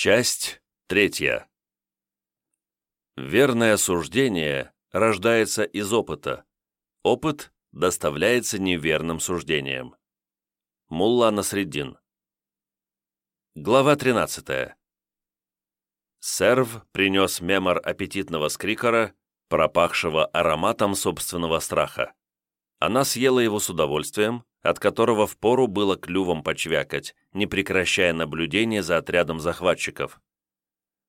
Часть третья. Верное суждение рождается из опыта. Опыт доставляется неверным суждением. Мулла Насреддин. Глава 13. Серв принес мемор аппетитного скрикера, пропахшего ароматом собственного страха. Она съела его с удовольствием, от которого впору было клювом почвякать, не прекращая наблюдения за отрядом захватчиков.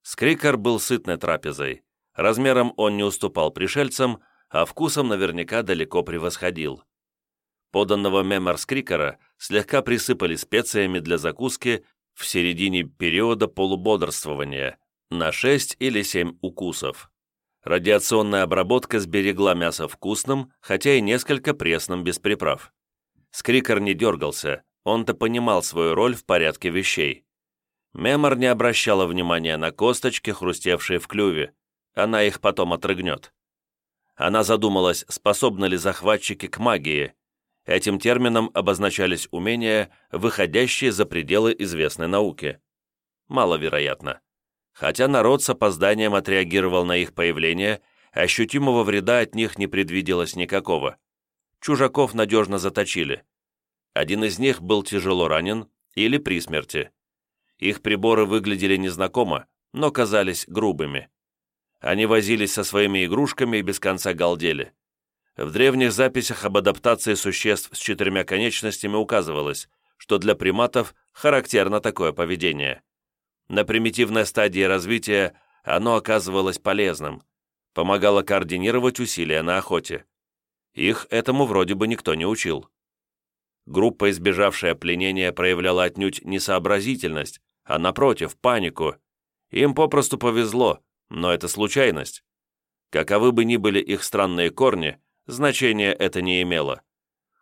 Скрикер был сытной трапезой. Размером он не уступал пришельцам, а вкусом наверняка далеко превосходил. Поданного мемор Скрикера слегка присыпали специями для закуски в середине периода полубодрствования на 6 или 7 укусов. Радиационная обработка сберегла мясо вкусным, хотя и несколько пресным без приправ. Скрикер не дергался, он-то понимал свою роль в порядке вещей. Мемор не обращала внимания на косточки, хрустевшие в клюве. Она их потом отрыгнет. Она задумалась, способны ли захватчики к магии. Этим термином обозначались умения, выходящие за пределы известной науки. Маловероятно. Хотя народ с опозданием отреагировал на их появление, ощутимого вреда от них не предвиделось никакого. Чужаков надежно заточили. Один из них был тяжело ранен или при смерти. Их приборы выглядели незнакомо, но казались грубыми. Они возились со своими игрушками и без конца галдели. В древних записях об адаптации существ с четырьмя конечностями указывалось, что для приматов характерно такое поведение. На примитивной стадии развития оно оказывалось полезным, помогало координировать усилия на охоте. Их этому вроде бы никто не учил. Группа, избежавшая пленения, проявляла отнюдь не сообразительность, а, напротив, панику. Им попросту повезло, но это случайность. Каковы бы ни были их странные корни, значения это не имело.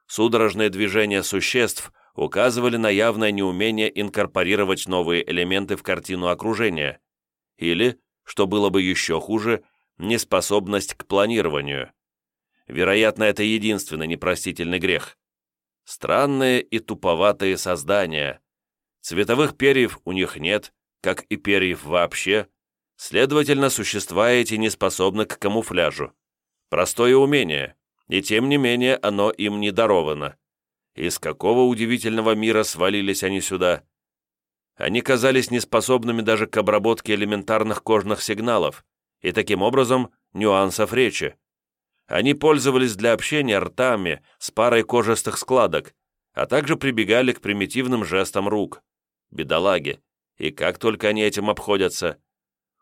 Судорожные движения существ указывали на явное неумение инкорпорировать новые элементы в картину окружения, или, что было бы еще хуже, неспособность к планированию. Вероятно, это единственный непростительный грех. Странные и туповатые создания. Цветовых перьев у них нет, как и перьев вообще, следовательно, существа эти не способны к камуфляжу. Простое умение, и тем не менее оно им не даровано. Из какого удивительного мира свалились они сюда? Они казались неспособными даже к обработке элементарных кожных сигналов и таким образом нюансов речи. Они пользовались для общения ртами с парой кожистых складок, а также прибегали к примитивным жестам рук. Бедолаги. И как только они этим обходятся.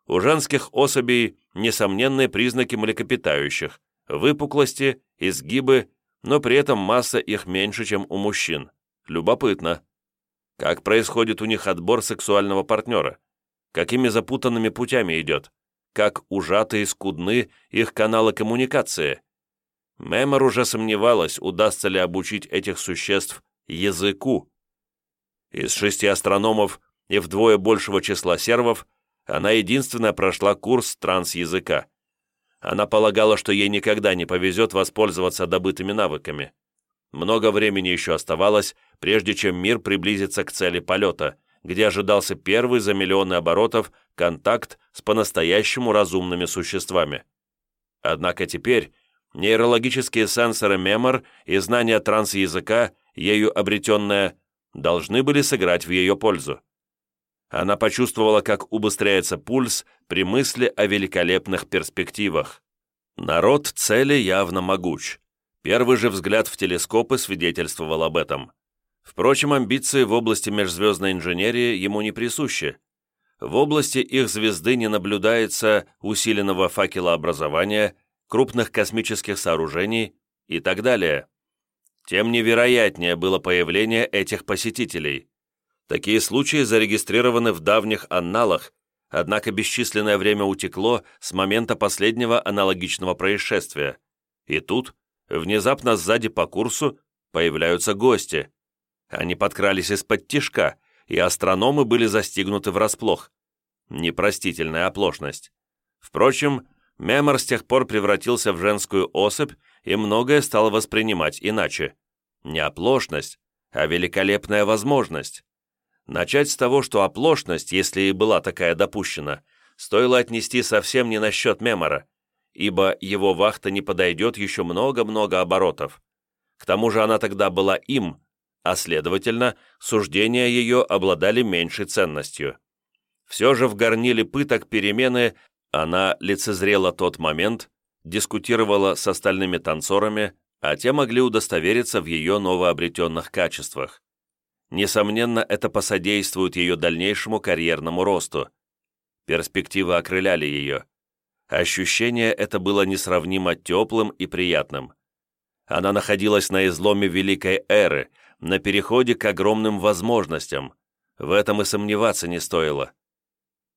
У женских особей несомненные признаки млекопитающих, выпуклости, изгибы но при этом масса их меньше, чем у мужчин. Любопытно. Как происходит у них отбор сексуального партнера? Какими запутанными путями идет? Как ужаты и скудны их каналы коммуникации? Мемор уже сомневалась, удастся ли обучить этих существ языку. Из шести астрономов и вдвое большего числа сервов она единственная прошла курс трансязыка. Она полагала, что ей никогда не повезет воспользоваться добытыми навыками. Много времени еще оставалось, прежде чем мир приблизится к цели полета, где ожидался первый за миллионы оборотов контакт с по-настоящему разумными существами. Однако теперь нейрологические сенсоры мемор и знания трансязыка, ею обретенное, должны были сыграть в ее пользу. Она почувствовала, как убыстряется пульс при мысли о великолепных перспективах. Народ цели явно могуч. Первый же взгляд в телескопы свидетельствовал об этом. Впрочем, амбиции в области межзвездной инженерии ему не присущи. В области их звезды не наблюдается усиленного факелообразования, крупных космических сооружений и так далее. Тем невероятнее было появление этих посетителей. Такие случаи зарегистрированы в давних анналах, однако бесчисленное время утекло с момента последнего аналогичного происшествия. И тут, внезапно сзади по курсу, появляются гости. Они подкрались из-под тишка, и астрономы были застигнуты врасплох. Непростительная оплошность. Впрочем, Мемор с тех пор превратился в женскую особь и многое стал воспринимать иначе. Не оплошность, а великолепная возможность. Начать с того, что оплошность, если и была такая допущена, стоило отнести совсем не насчет мемора, ибо его вахта не подойдет еще много-много оборотов. К тому же она тогда была им, а следовательно, суждения ее обладали меньшей ценностью. Все же в горниле пыток перемены она лицезрела тот момент, дискутировала с остальными танцорами, а те могли удостовериться в ее новообретенных качествах. Несомненно, это посодействует ее дальнейшему карьерному росту. Перспективы окрыляли ее. Ощущение это было несравнимо теплым и приятным. Она находилась на изломе великой эры, на переходе к огромным возможностям. В этом и сомневаться не стоило.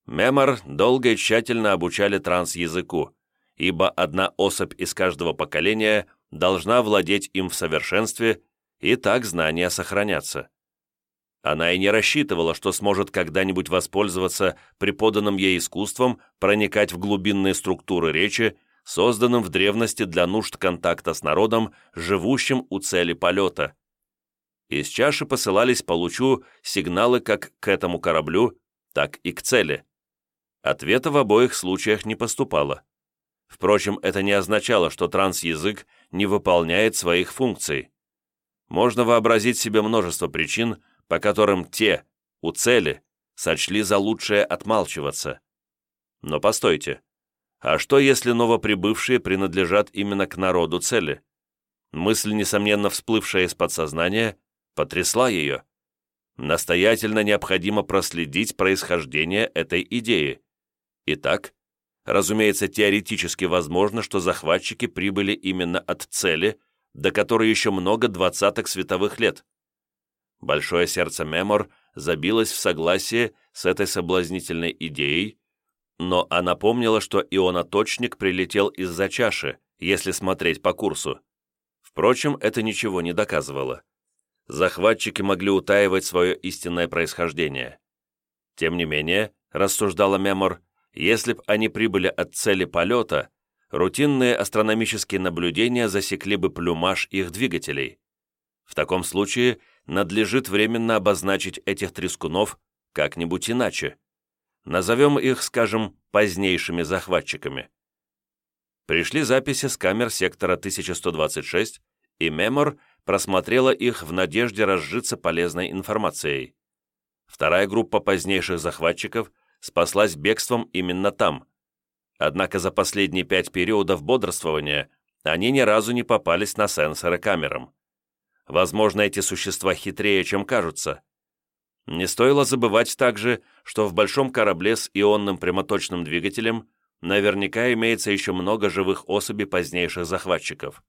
Мемор долго и тщательно обучали транс-языку, ибо одна особь из каждого поколения должна владеть им в совершенстве, и так знания сохранятся. Она и не рассчитывала, что сможет когда-нибудь воспользоваться преподанным ей искусством проникать в глубинные структуры речи, созданным в древности для нужд контакта с народом, живущим у цели полета. Из чаши посылались по лучу сигналы как к этому кораблю, так и к цели. Ответа в обоих случаях не поступало. Впрочем, это не означало, что трансязык не выполняет своих функций. Можно вообразить себе множество причин, по которым те, у цели, сочли за лучшее отмалчиваться. Но постойте, а что если новоприбывшие принадлежат именно к народу цели? Мысль, несомненно всплывшая из подсознания, потрясла ее. Настоятельно необходимо проследить происхождение этой идеи. Итак, разумеется, теоретически возможно, что захватчики прибыли именно от цели, до которой еще много двадцаток световых лет. Большое сердце Мемор забилось в согласии с этой соблазнительной идеей, но она помнила, что ионоточник прилетел из-за чаши, если смотреть по курсу. Впрочем, это ничего не доказывало. Захватчики могли утаивать свое истинное происхождение. Тем не менее, рассуждала Мемор, если б они прибыли от цели полета, рутинные астрономические наблюдения засекли бы плюмаж их двигателей. В таком случае надлежит временно обозначить этих трескунов как-нибудь иначе. Назовем их, скажем, позднейшими захватчиками. Пришли записи с камер сектора 1126, и Мемор просмотрела их в надежде разжиться полезной информацией. Вторая группа позднейших захватчиков спаслась бегством именно там. Однако за последние пять периодов бодрствования они ни разу не попались на сенсоры камерам. Возможно, эти существа хитрее, чем кажутся. Не стоило забывать также, что в большом корабле с ионным прямоточным двигателем наверняка имеется еще много живых особей позднейших захватчиков.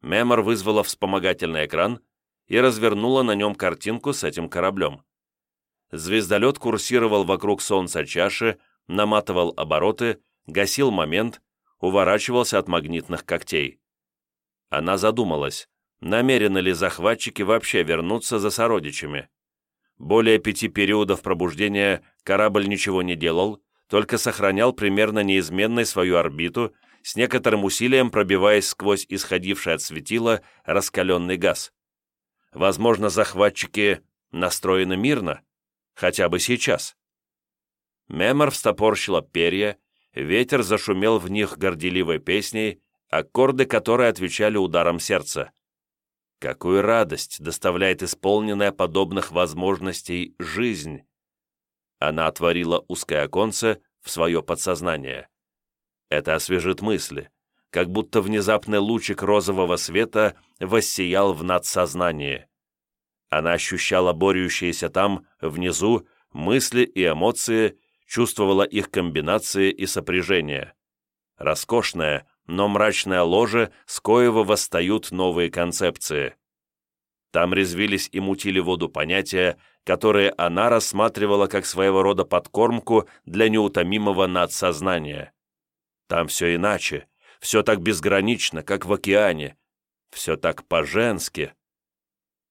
Мемор вызвала вспомогательный экран и развернула на нем картинку с этим кораблем. Звездолет курсировал вокруг Солнца чаши, наматывал обороты, гасил момент, уворачивался от магнитных когтей. Она задумалась, намерены ли захватчики вообще вернуться за сородичами. Более пяти периодов пробуждения корабль ничего не делал, только сохранял примерно неизменной свою орбиту, с некоторым усилием пробиваясь сквозь исходивший от светила раскаленный газ. Возможно, захватчики настроены мирно, хотя бы сейчас. Мемор встопорщила перья, ветер зашумел в них горделивой песней, аккорды которой отвечали ударом сердца. Какую радость доставляет исполненная подобных возможностей жизнь! Она отворила узкое оконце в свое подсознание. Это освежит мысли, как будто внезапный лучик розового света воссиял в надсознание. Она ощущала борющиеся там, внизу, мысли и эмоции, чувствовала их комбинации и сопряжения. Роскошная, но мрачное ложе, с коего восстают новые концепции. Там резвились и мутили воду понятия, которые она рассматривала как своего рода подкормку для неутомимого надсознания. Там все иначе, все так безгранично, как в океане, все так по-женски.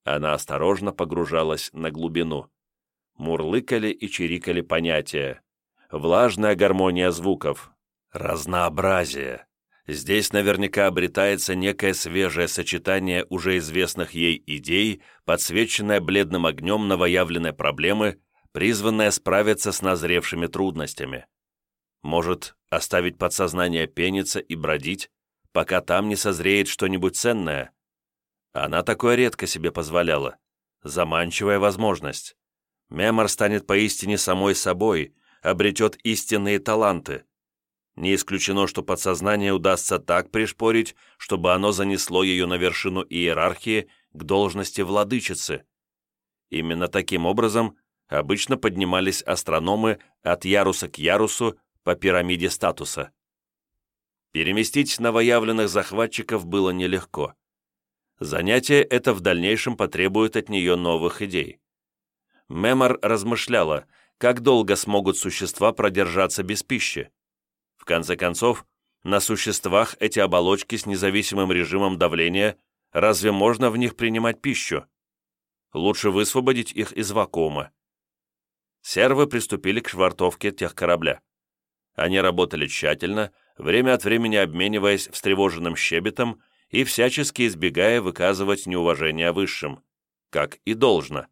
Она осторожно погружалась на глубину. Мурлыкали и чирикали понятия. Влажная гармония звуков. Разнообразие. Здесь наверняка обретается некое свежее сочетание уже известных ей идей, подсвеченное бледным огнем новоявленной проблемы, призванное справиться с назревшими трудностями. Может, оставить подсознание пениться и бродить, пока там не созреет что-нибудь ценное? Она такое редко себе позволяла. Заманчивая возможность. Мемор станет поистине самой собой, обретет истинные таланты. Не исключено, что подсознание удастся так пришпорить, чтобы оно занесло ее на вершину иерархии к должности владычицы. Именно таким образом обычно поднимались астрономы от яруса к ярусу по пирамиде статуса. Переместить новоявленных захватчиков было нелегко. Занятие это в дальнейшем потребует от нее новых идей. Мемор размышляла, как долго смогут существа продержаться без пищи. В конце концов, на существах эти оболочки с независимым режимом давления, разве можно в них принимать пищу? Лучше высвободить их из вакуума. Сервы приступили к швартовке тех корабля. Они работали тщательно, время от времени обмениваясь встревоженным щебетом и всячески избегая выказывать неуважение высшим, как и должно.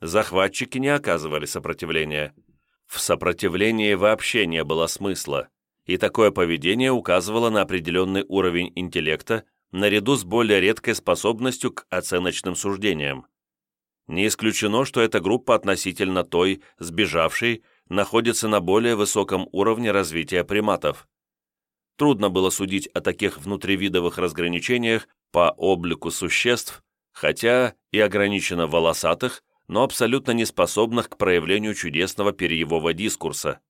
Захватчики не оказывали сопротивления. В сопротивлении вообще не было смысла и такое поведение указывало на определенный уровень интеллекта наряду с более редкой способностью к оценочным суждениям. Не исключено, что эта группа относительно той, сбежавшей, находится на более высоком уровне развития приматов. Трудно было судить о таких внутривидовых разграничениях по облику существ, хотя и ограничено волосатых, но абсолютно неспособных к проявлению чудесного перьевого дискурса.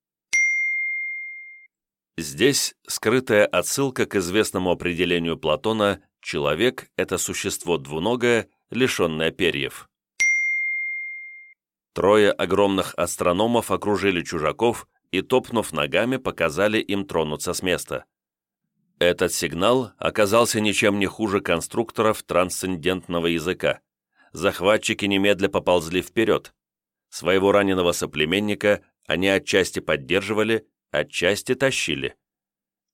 Здесь скрытая отсылка к известному определению Платона «человек – это существо двуногое, лишенное перьев». Трое огромных астрономов окружили чужаков и, топнув ногами, показали им тронуться с места. Этот сигнал оказался ничем не хуже конструкторов трансцендентного языка. Захватчики немедля поползли вперед. Своего раненого соплеменника они отчасти поддерживали, отчасти тащили.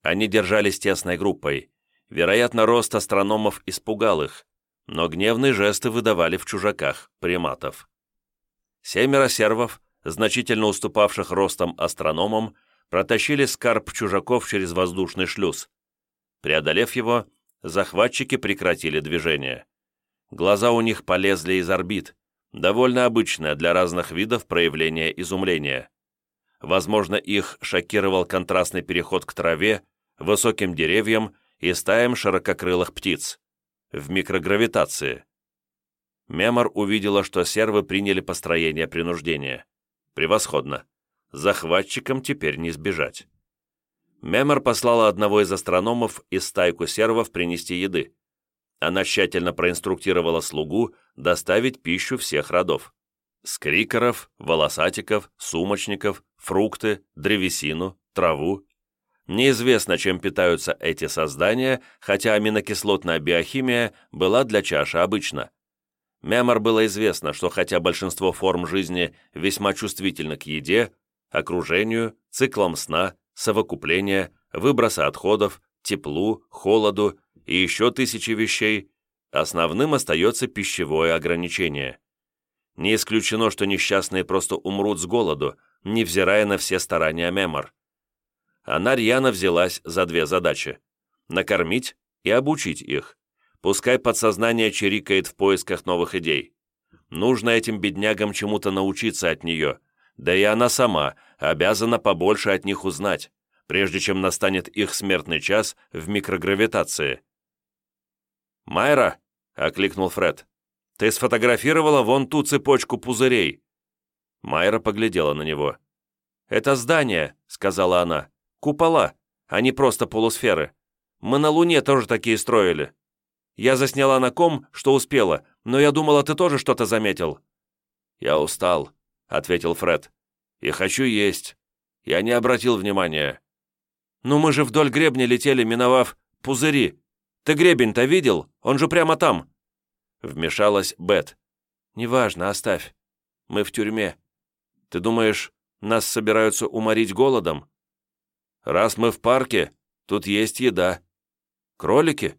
Они держались тесной группой. Вероятно, рост астрономов испугал их, но гневные жесты выдавали в чужаках приматов. Семеро сервов, значительно уступавших ростом астрономам, протащили скарб чужаков через воздушный шлюз. Преодолев его, захватчики прекратили движение. Глаза у них полезли из орбит, довольно обычное для разных видов проявление изумления. Возможно, их шокировал контрастный переход к траве, высоким деревьям и стаям ширококрылых птиц. В микрогравитации. Мемор увидела, что сервы приняли построение принуждения. Превосходно. Захватчикам теперь не сбежать. Мемор послала одного из астрономов из стайку сервов принести еды. Она тщательно проинструктировала слугу доставить пищу всех родов скрикеров, волосатиков, сумочников, фрукты, древесину, траву. Неизвестно, чем питаются эти создания, хотя аминокислотная биохимия была для чаши обычна. Мемор было известно, что хотя большинство форм жизни весьма чувствительны к еде, окружению, циклам сна, совокупления, выброса отходов, теплу, холоду и еще тысячи вещей, основным остается пищевое ограничение. Не исключено, что несчастные просто умрут с голоду, невзирая на все старания Мемор. Она рьяно взялась за две задачи – накормить и обучить их. Пускай подсознание чирикает в поисках новых идей. Нужно этим беднягам чему-то научиться от нее, да и она сама обязана побольше от них узнать, прежде чем настанет их смертный час в микрогравитации. «Майра!» — окликнул Фред. Ты сфотографировала вон ту цепочку пузырей». Майра поглядела на него. «Это здание», — сказала она. «Купола, а не просто полусферы. Мы на Луне тоже такие строили. Я засняла на ком, что успела, но я думала, ты тоже что-то заметил». «Я устал», — ответил Фред. «И хочу есть. Я не обратил внимания». «Ну мы же вдоль гребня летели, миновав пузыри. Ты гребень-то видел? Он же прямо там». Вмешалась Бет. «Неважно, оставь. Мы в тюрьме. Ты думаешь, нас собираются уморить голодом? Раз мы в парке, Тут есть еда. Кролики?